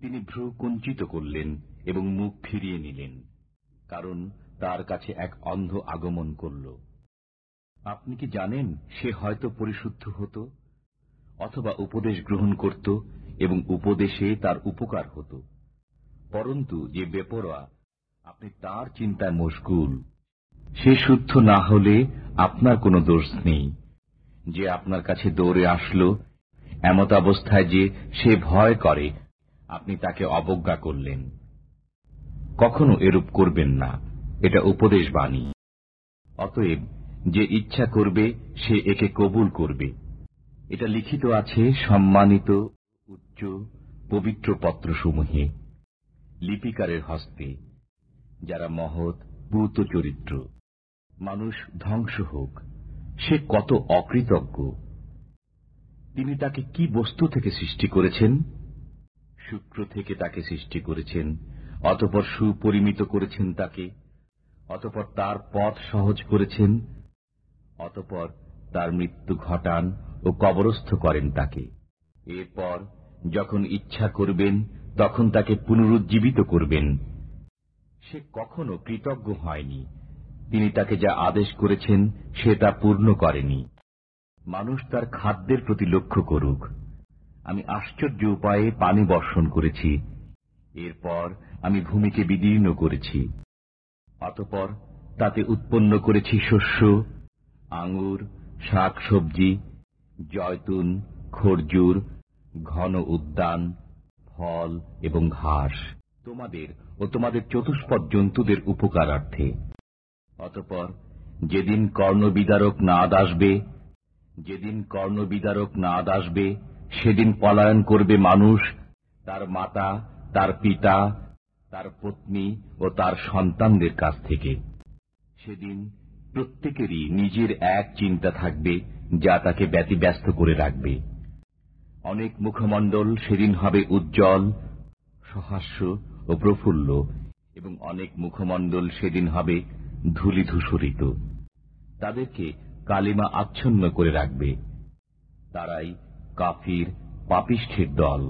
তিনি ভ্রু কুঞ্চিত করলেন এবং মুখ ফিরিয়ে নিলেন, কারণ তার কাছে এক অন্ধ আগমন করল। আপনি কি জানেন সে হয়তো পরিশুদ্ধ হতো, অথবা উপদেশ গ্রহণ করত এবং উপদেশে তার উপকার হতো। পরন্তু যে বেপরোয়া, আপনি তার চিন্তায় মশগুল। সে শুদ্ধ না হলে আপনার কোনো দোষ নেই। যে আপনার কাছে দৌড়ে আসলো, এমত অবস্থায় যে সে ভয় করে আপনি তাকে অবজ্ঞা করলেন। কখনো এরূপ করবেন না। এটা উপদেশ বাণী। অতএব, যে ইচ্ছা করবে, সে একে কবুল করবে। এটা লিখিত আছে, সম্মানিত, উচ্চ, পবিত্র পত্রসমূহে, লিপিকারের হস্তে, যারা মহৎ পূত চরিত্র, মানুষ ধ্বংস হোক, সে কত অকৃতজ্ঞ। তিনি তাকে কি বস্তু থেকে সৃষ্টি করেছেন? শুক্র থেকে তাকে সৃষ্টি করেছেন, অতপর সুপরিমিত করেছেন তাকে, অতপর তার পথ সহজ করেছেন, অতপর তার মৃত্যু ঘটান ও কবরস্থ করেন তাকে। এরপর যখন ইচ্ছা করবেন, তখন তাকে পুনরুজ্জীবিত করবেন। সে কখনো কৃতজ্ঞ হয়নি। তিনি তাকে যা আদেশ করেছেন, সে তা পূর্ণ করেনি। মানুষ তার খাদ্যের প্রতি লক্ষ্য করুক। আমি আশ্চর্য উপায়ে পানি বর্ষণ করেছি। এরপর আমি ভূমিকে বিদীর্ণ করেছি। অতপর তাতে উৎপন্ন করেছি শস্য, আঙুর শাক সবজি জয়তুন, খরজুর, ঘন উদ্যান, ফল এবং ঘাস। তোমাদের ও তোমাদের চতুষ্পদ জন্তুদের উপকারার্থে। অতপর যেদিন কর্ণবিদারক নাদ আসবে, যেদিন কর্ণবিদারক নাদ আসবে সেদিন পলায়ন করবে মানুষ, তার মাতা, তার পিতা, তার পত্নী ও তার সন্তানদের কাছ থেকে। সেদিন প্রত্যেকেরই নিজের এক চিন্তা থাকবে, যা তাকে ব্যতিব্যস্ত করে রাখবে। অনেক মুখমণ্ডল সেদিন হবে উজ্জ্বল, সহাস্য ও প্রফুল্ল, এবং অনেক মুখমণ্ডল সেদিন হবে ধূলিধূসরিত। তাদেরকে কালিমা আচ্ছন্ন করে রাখবে। তারাই কাফির পাপিষ্ঠের দল।